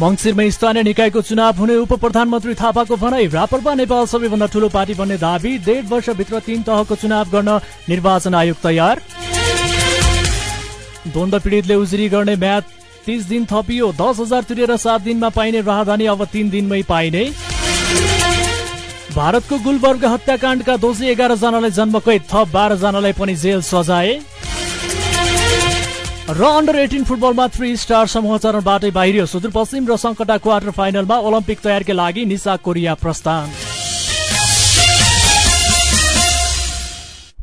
मङ्सिरमै स्थानीय निकायको चुनाव हुने उप प्रधानमन्त्री थापाको भनाई रापरपा नेपाल सबैभन्दा ठूलो पार्टी बन्ने दावी डेढ वर्षभित्र तीन तहको चुनाव गर्न निर्वाचन आयोग तयार। द्वन्द पीडितले उजुरी गर्ने म्याद तीस दिन थपियो दस हजार तिरेर सात दिनमा पाइने राहदानी अब तीन दिनमै पाइने। भारतको गुलबर्ग हत्याकाण्डका दोषी एघार जनालाई जन्मकैद थप बाह्र जनालाई पनि जेल सजाए। र अन्डर एटिन फुटबलमा थ्री स्टार समूह चरणबाटै बाहिरियो सुदूरपश्चिम र सङ्कटा क्वार्टर फाइनलमा ओलम्पिक तयारीका लागि निसा कोरिया प्रस्थान।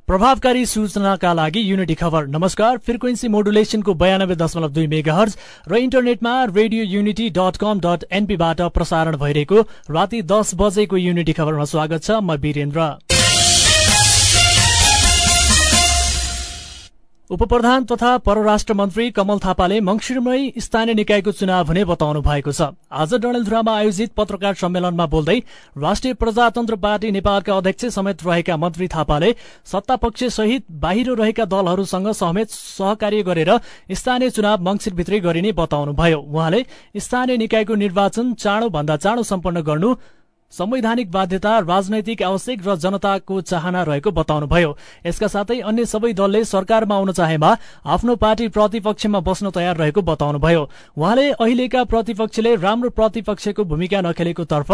प्रभावकारी सूचनाका लागि युनिटी खबर। नमस्कार फ्रिक्वेन्सी मोडुलेसनको बयानब्बे दशमलव दुई मेगा र इन्टरनेटमा Radio Unity dot com dot एनपीबाट प्रसारण भइरहेको राति दस बजेको युनिटी खबरमा स्वागत छ म वीरेन्द्र। उपप्रधान तथा परराष्ट्र मन्त्री कमल थापाले मंगिरमै स्थानीय निकायको चुनाव हुने बताउनु भएको छ। आज डडेलधुरामा आयोजित पत्रकार सम्मेलनमा बोल्दै राष्ट्रिय प्रजातन्त्र पार्टी नेपालका अध्यक्ष समेत रहेका मन्त्री थापाले सत्तापक्ष सहित बाहिर रहेका दलहरूसँग समेत सहकार्य गरेर स्थानीय चुनाव मंगिरभित्रै गरिने बताउनुभयो। उहाँले स्थानीय निकायको निर्वाचन चाँडो भन्दा चाँडो सम्पन्न गर्नु संवैधानिक बाध्यता राजनैतिक आवश्यक र जनताको चाहना रहेको बताउनुभयो। यसका साथै अन्य सबै दलले सरकारमा आउन चाहेमा आफ्नो पार्टी प्रतिपक्षमा बस्न तयार रहेको बताउनुभयो। उहाँले अहिलेका प्रतिपक्षले राम्रो प्रतिपक्षको भूमिका नखेलेको तर्फ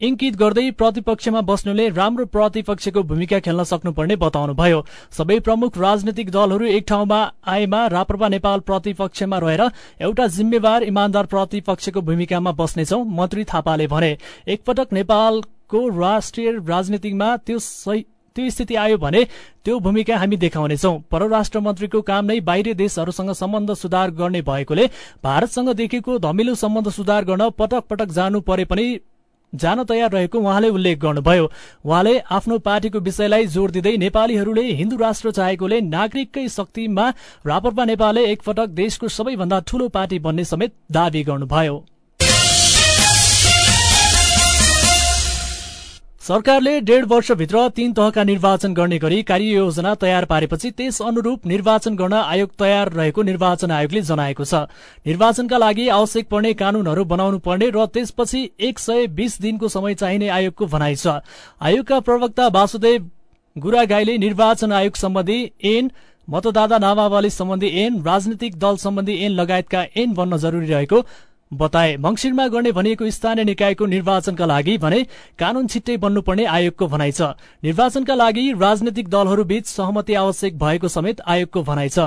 इङ्कित गर्दै प्रतिपक्षमा बस्नुले राम्रो प्रतिपक्षको भूमिका खेल्न सक्नुपर्ने बताउनुभयो। सबै प्रमुख राजनैतिक दलहरू एक ठाउँमा आएमा राप्रपा नेपाल प्रतिपक्षमा रहेर एउटा जिम्मेवार इमान्दार प्रतिपक्षको भूमिकामा बस्नेछौ मन्त्री थापाले भने। एकपटक नेपालको राष्ट्रिय राजनीतिमा त्यो त्यो स्थिति आयो भने त्यो भूमिका हामी देखाउनेछौ। परराष्ट्र मन्त्रीको काम नै बाहिरी देशहरूसँग सम्बन्ध सुधार गर्ने भएकोले भारतसँग देखेको धमिलो सम्बन्ध सुधार गर्न पटक पटक जानु परे पनि जान तयार रहेको उहाँले उल्लेख गर्नुभयो। उहाँले आफ्नो पार्टीको विषयलाई जोड़ दिँदै नेपालीहरूले हिन्दू राष्ट्र चाहेकोले नागरिककै शक्तिमा रापरपा नेपालले एकपटक देशको सबैभन्दा ठूलो पार्टी बन्ने समेत दावी गर्नुभयो। सरकारले डेढ वर्षभित्र तीन तहका निर्वाचन गर्ने गरी कार्ययोजना तयार पारेपछि त्यस अनुरूप निर्वाचन गर्न आयोग तयार रहेको निर्वाचन आयोगले जनाएको छ। निर्वाचनका लागि आवश्यक पर्ने कानूनहरू बनाउनु पर्ने र त्यसपछि एक सय बीस दिनको समय चाहिने आयोगको भनाइ छ। आयोगका प्रवक्ता वासुदेव गुरागाईले निर्वाचन आयोग सम्बन्धी ऐन मतदाता नामावली सम्बन्धी ऐन राजनीतिक दल सम्बन्धी ऐन लगायतका ऐन बन्न जरुरी रहेको बताए। मंगिरमा गर्ने भनिएको स्थानीय निकायको निर्वाचनका लागि भने कानून छिट्टै बन्नुपर्ने आयोगको भनाइ छ। निर्वाचनका लागि राजनैतिक दलहरूबीच सहमति आवश्यक भएको समेत आयोगको भनाइ छ।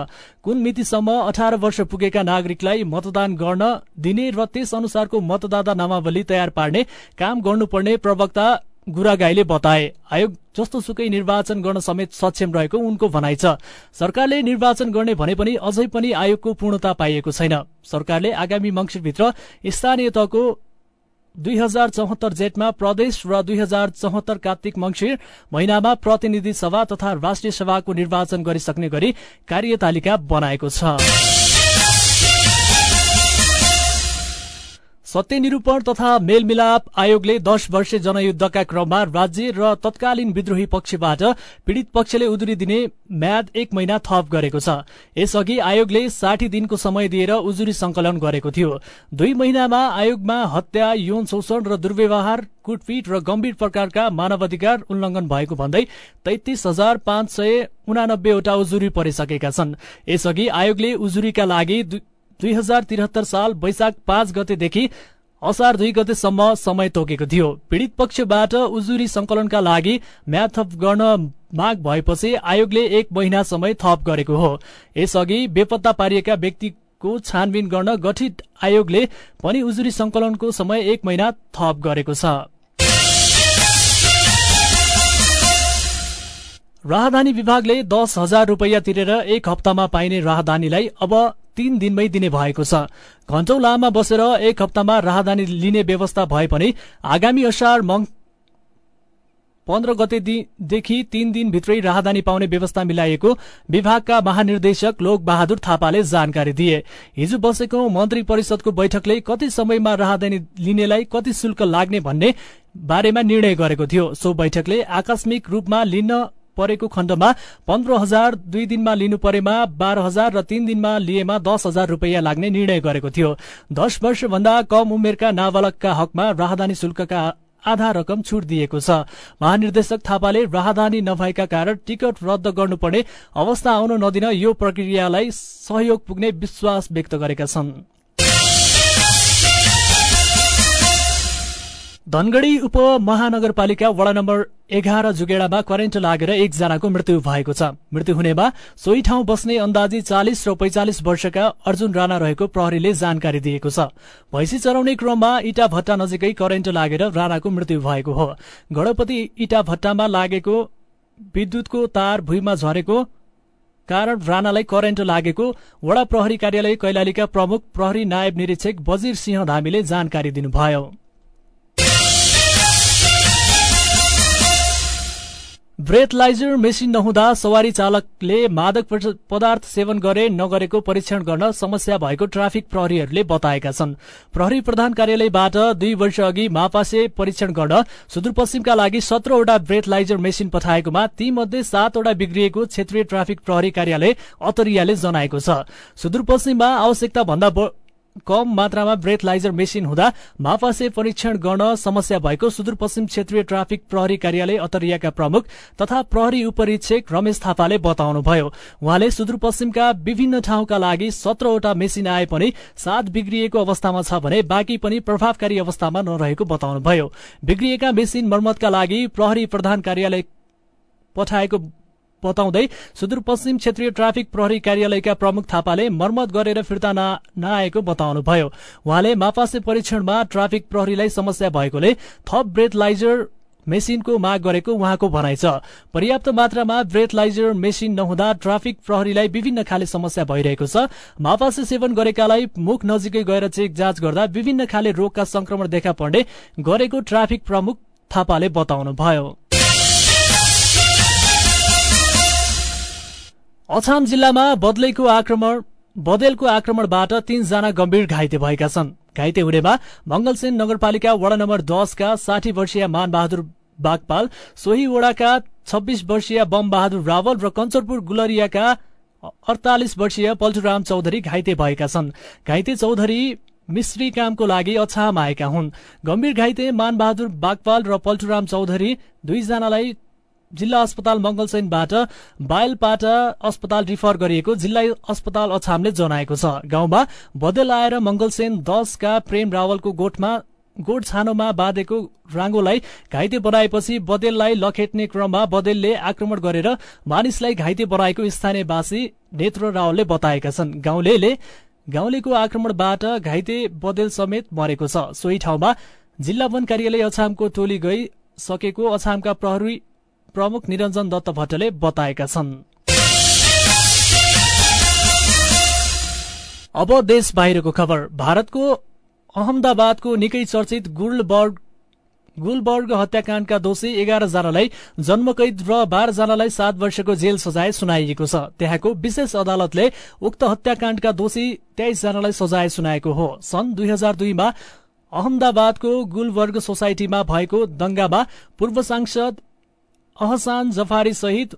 कुन मितिसम्म अठार वर्ष पुगेका नागरिकलाई मतदान गर्न दिने र त्यस अनुसारको मतदाता नामावली तयार पार्ने काम गर्नुपर्ने प्रवक्ता गुरागाईले बताए आयोग जस्तो सुकै निर्वाचन गर्न समेत सक्षम रहेको उनको भनाइ छ। सरकारले निर्वाचन गर्ने भने पनि अझै पनि आयोगको पूर्णता पाइएको छैन। सरकारले आगामी मङ्सिरभित्र स्थानीय तहको दुई हजार चौहत्तर जेठमा प्रदेश र दुई हजार चौहत्तर कार्तिक मङ्सिर महिनामा प्रतिनिधि सभा तथा राष्ट्रिय सभाको निर्वाचन गरिसक्ने गरी कार्यतालिका बनाएको छ। सत्यनिरूपण तथा मेलमिलाप आयोगले दश वर्षे जनयुद्धका क्रममा राज्य र तत्कालीन विद्रोही पक्षबाट पीड़ित पक्षले उजुरी दिने म्याद एक महिना थप गरेको छ। यसअघि आयोगले साठी दिनको समय दिएर उजुरी संकलन गरेको थियो। दुई महिनामा आयोगमा हत्या यौन शोषण र दुर्व्यवहार कुटपिट र गम्भीर प्रकारका मानवाधिकार उल्लंघन भएको भन्दै तैतिस हजार पाँच सय उनानब्बेवटा उजुरी परिसकेका छन्। यसअघि आयोगले उजुरीका लागि दुई हजार त्रिहत्तर साल वैशाख पाँच गतेदेखि असार दुई गतेसम्म समय तोकेको थियो। पीड़ित पक्षबाट उजुरी संकलनका लागि म्याद थप गर्न माग भएपछि आयोगले एक महिना समय थप गरेको हो। यसअघि बेपत्ता पारिएका व्यक्तिको छानबिन गर्न गठित आयोगले पनि उजुरी संकलनको समय एक महिना थप गरेको छ। राहदानी विभागले दस हजार रुपियाँ तिरेर एक हप्तामा पाइने राहदानीलाई अब तीन दिनमै दिने भएको छ। घण्टौ लामा बसेर एक हप्तामा राहदानी लिने व्यवस्था भए पनि आगामी असार मङ पन्ध्र गतेदेखि तीन दिनभित्रै राहदानी पाउने व्यवस्था मिलाइएको विभागका महानिर्देशक लोक बहादुर थापाले जानकारी दिए। हिजो बसेको मन्त्री परिषदको बैठकले कति समयमा राहदानी लिनेलाई कति शुल्क लाग्ने भन्ने बारेमा निर्णय गरेको थियो। सो बैठकले आकस्मिक रूपमा लिन परेको खण्डमा पन्ध्र हजार दुई दिनमा लिनु परेमा बाह्र हजार र तीन दिनमा लिएमा दस हजार रुपियाँ लाग्ने निर्णय गरेको थियो। दश वर्षभन्दा कम उमेरका नाबालकका हकमा राहदानी शुल्कका आधा रकम छुट दिएको छ। महानिर्देशक थापाले राहदानी नभएका कारण टिकट रद्द गर्नुपर्ने अवस्था आउन नदिन यो प्रक्रियालाई सहयोग पुग्ने विश्वास व्यक्त गरेका छन्। धनगढ़ी उपमहानगरपालिका वडा नम्बर एघार जुगेडामा करेन्ट लागेर एकजनाको मृत्यु भएको छ। मृत्यु हुनेमा सोही ठाउँ बस्ने अन्दाजी चालिस र पैंचालिस वर्षका अर्जुन राणा रहेको प्रहरीले जानकारी दिएको छ। भैँसी चराउने क्रममा इटा भट्टा नजिकै करेन्ट लागेर राणाको मृत्यु भएको हो। गणपति इटा भट्टामा लागेको विद्युतको तार भुइँमा झरेको कारण राणालाई करेन्ट लागेको वडा प्रहरी कार्यालय कैलालीका प्रमुख प्रहरी नायब निरीक्षक बजिर सिंह धामीले जानकारी दिनुभयो। ब्रेथलाइजर मेसिन नहुँदा सवारी चालकले मादक पदार्थ सेवन गरे नगरेको परीक्षण गर्न समस्या भएको ट्राफिक प्रहरीहरूले बताएका छन्। प्रहरी प्रधान कार्यालयबाट दुई वर्ष अघि मापासे परीक्षण गर्न सुदूरपश्चिमका लागि सत्रवटा ब्रेथलाइजर मेसिन पठाएकोमा तीमध्ये सातवटा बिग्रिएको क्षेत्रीय ट्राफिक प्रहरी कार्यालय अतरियाले जनाएको छ। सुदूरपश्चिममा आवश्यकता भन्दा कम मात्रामा ब्रेथलाइजर मेसिन हुँदा मापासे परीक्षण गर्न समस्या भएको सुदूरपश्चिम क्षेत्रीय ट्राफिक प्रहरी कार्यालय अतरियाका प्रमुख तथा प्रहरी उपरीक्षक रमेश थापाले बताउनुभयो। उहाँले सुदूरपश्चिमका विभिन्न ठाउँका लागि सत्रवटा मेसिन आए पनि सात बिग्रिएको अवस्थामा छ भने बाँकी पनि प्रभावकारी अवस्थामा नरहेको बताउनुभयो। बिग्रिएका मेसिन मर्मतका लागि प्रहरी प्रधान कार्यालय पठाएको बताउँदै सुदूरपश्चिम क्षेत्रीय ट्राफिक प्रहरी कार्यालयका प्रमुख थापाले मर्मत गरेर फिर्ता नआएको बताउनुभयो। उहाँले मापासे परीक्षणमा ट्राफिक प्रहरीलाई समस्या भएकोले थप ब्रेथलाइजर मेसिनको माग गरेको उहाँको भनाइ छ। पर्याप्त मात्रामा ब्रेथलाइजर मेसिन नहुँदा ट्राफिक प्रहरीलाई विभिन्न खाले समस्या भइरहेको छ। मापासे सेवन गरेकालाई मुख नजिकै गएर चेक जाँच गर्दा विभिन्न खाले रोगका संक्रमण देखा पर्ने गरेको ट्राफिक प्रमुख थापाले बताउनुभयो। अछाम जिल्लामा बदलेको आक्रमण बदेलको आक्रमणबाट तीनजना गम्भीर घाइते भएका छन्। घाइते हुनेमा मंगलसेन नगरपालिका वडा नम्बर दसका साठी वर्षीय मानबहादुर बागपाल सोही वडाका छब्बीस वर्षीय बम बहादुर रावल र कञ्चरपुर गुलरियाका अडतालिस वर्षीय पल्टुराम चौधरी घाइते भएका छन्। घाइते चौधरी मिश्री कामको लागि अछाम आएका हुन्। गम्भीर घाइते मानबहादुर बागपाल र पल्टुराम चौधरी दुईजनालाई जिल्ला अस्पताल मंगलसैनबाट बायलपाटा अस्पताल रिफर गरिएको जिल्ला अस्पताल अछामले जनाएको छ। गाउँमा बदेल आएर मंगलसेन दसका प्रेम रावलको गोठमा गोठ छानोमा बाँधेको राङ्गोलाई घाइते बनाएपछि बदेललाई लखेट्ने क्रममा बदेलले आक्रमण गरेर मानिसलाई घाइते बनाएको स्थानीयवासी नेत्र रावलले बताएका छन्। गाउँले गाउँलेको आक्रमणबाट घाइते बदेल समेत मरेको छ। सोही ठाउँमा जिल्ला वन कार्यालय अछामको टोली गई सकेको अछामका प्रहरी प्रमुख निरञ्जन दत्त भट्टले बताएका छन्। अब देश बाहिरको खबर। भारतको अहमदाबादको निकै चर्चित गुलबर्ग गुलबर्ग हत्याकाण्डका दोषी एघार जनालाई जन्मकैद र बाह्र जनालाई सात वर्षको जेल सजाय सुनाइएको छ। त्यहाँको विशेष अदालतले उक्त हत्याकाण्डका दोषी तेइस जनालाई सजाय सुनाएको हो। सन् दुई हजार दुईमा अहमदाबादको गुलबर्ग सोसाइटीमा भएको दंगामा पूर्व सांसद अहसान जफारी सहित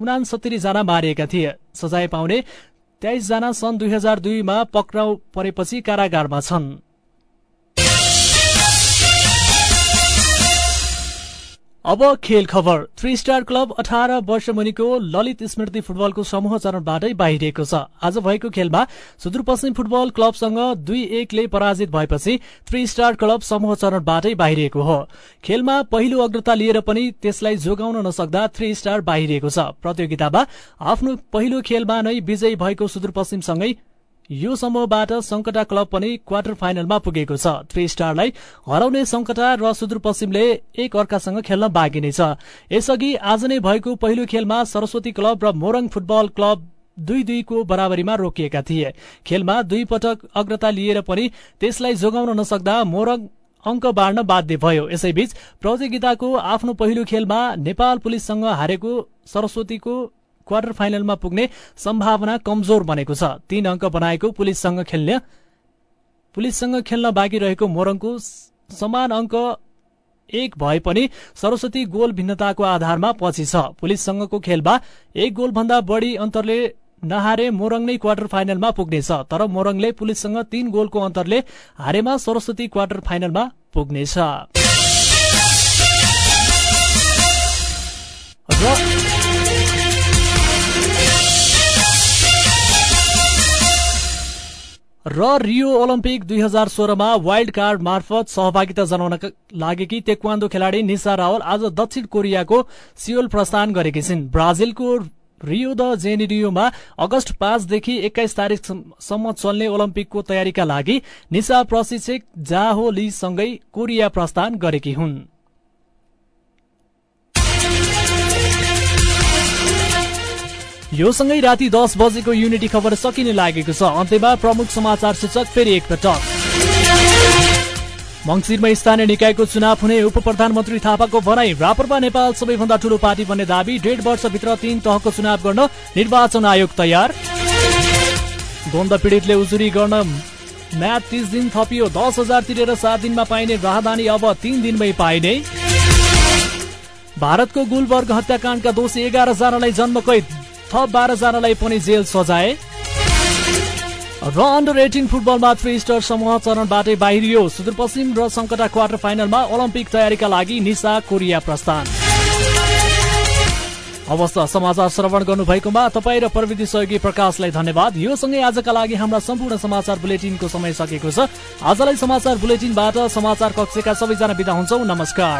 उनासत्तरी जना मारिएका थिए। सजाय पाउने तेइस जना सन् दुई हजार दुईमा पक्राउ परेपछि कारागारमा छन्। अब खेल खबर। थ्री स्टार क्लब अठार वर्ष मुनिको ललित स्मृति फुटबलको समूह चरणबाटै बाहिरिएको छ। आज भएको खेलमा सुदूरपश्चिम फुटबल क्लबसँग दुई एकले पराजित भएपछि थ्री स्टार क्लब समूह चरणबाटै बाहिरिएको हो। खेलमा पहिलो अग्रता लिएर पनि त्यसलाई जोगाउन नसक्दा थ्री स्टार बाहिरिएको छ। प्रतियोगितामा आफ्नो पहिलो खेलमा नै विजयी भएको सुदूरपश्चिमसँगै यो समूहबाट संकटा क्लब पनि क्वार्टर फाइनलमा पुगेको छ। थ्री स्टारलाई हराउने संकटा र सुदूरपश्चिमले एक अर्कासँग खेल्न बाँकी नै छ। यसअघि आज नै भएको पहिलो खेलमा सरस्वती क्लब र मोरङ फुटबल क्लब दुई दुईको बराबरीमा रोकिएका थिए। खेलमा दुई पटक अग्रता लिएर पनि त्यसलाई जोगाउन नसक्दा मोरङ अङ्क बाँड्न बाध्य भयो। यसैबीच प्रतियोगिताको आफ्नो पहिलो खेलमा नेपाल पुलिससँग हारेको सरस्वतीको क्वार्टर फाइनलमा पुग्ने सम्भावना कमजोर बनेको छ। तीन अङ्क बनाएको पुलिससँग खेल्ने। पुलिससँग खेल्न बाँकी रहेको मोरङको समान अङ्क एक भए पनि सरस्वती गोल भिन्नताको आधारमा पछि छ। पुलिससँगको खेलमा एक गोलभन्दा बढी अन्तरले नहारे मोरङ नै क्वार्टर फाइनलमा पुग्नेछ तर मोरङले पुलिससँग तीन गोलको अन्तरले हारेमा सरस्वती क्वार्टर फाइनलमा पुग्नेछ। र रियो ओलम्पिक दुई हजार सोह्रमा वाइल्ड कार्ड मार्फत सहभागिता जनाउन लागेकी तेक्वान्दो खेलाड़ी निशा रावल आज दक्षिण कोरियाको सियोल प्रस्थान गरेकी छिन्। ब्राजिलको रियो द जेनेरियोमा अगस्त पाँचदेखि एक्काइस तारिकसम्म चल्ने ओलम्पिकको तयारीका लागि निशा प्रशिक्षक जाहो लीसँगै कोरिया प्रस्थान गरेकी हुन्। यो सँगै राति दस बजेको युनिटी खबर सकिने लागेको छ। अन्त्यमा प्रमुख समाचार सूचक फेरि एकपटक। मङ्सिरमा स्थानीय निकायको चुनाव हुने उप प्रधानमन्त्री थापाको भनाई। रापरपा नेपाल सबैभन्दा ठूलो पार्टी बन्ने दावी। डेढ वर्षभित्र तीन तहको चुनाव गर्न निर्वाचन आयोग तयार। द्वन्द पीड़ितले उजुरी गर्न म्याच तीस दिन थपियो। दस हजार तिरेर सात दिनमा पाइने राहदानी अब तीन दिनमै पाइने। भारतको गुलबर्ग हत्याकाण्डका दोषी एघार जनालाई जन्मकैद थप बाह्रजनालाई पनि जेल सजाए। र अन्डर एटिन फुटबलमा थ्री स्टार समूह चरणबाटै बाहिरियो। सुदूरपश्चिम र सङ्कटा क्वार्टर फाइनलमा ओलम्पिक तयारीका लागि निशा कोरिया प्रस्थान। अवस्था समाचार श्रवण गर्नुभएकोमा तपाईँ र प्रविधि सहयोगी प्रकाशलाई धन्यवाद। यो सँगै आजका लागि हाम्रा सम्पूर्ण समाचार बुलेटिनको समय सकेको छ। आजलाई समाचार बुलेटिनबाट समाचार कक्षका सबैजना विदा हुन्छौ। नमस्कार।